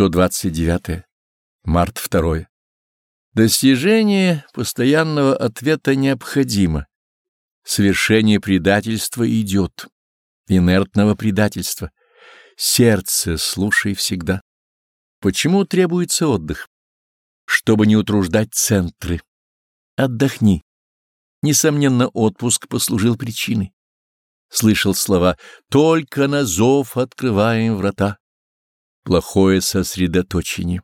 129. Март 2. Достижение постоянного ответа необходимо. Совершение предательства идет. Инертного предательства. Сердце слушай всегда. Почему требуется отдых? Чтобы не утруждать центры. Отдохни. Несомненно, отпуск послужил причиной. Слышал слова «Только на зов открываем врата» плохое сосредоточение.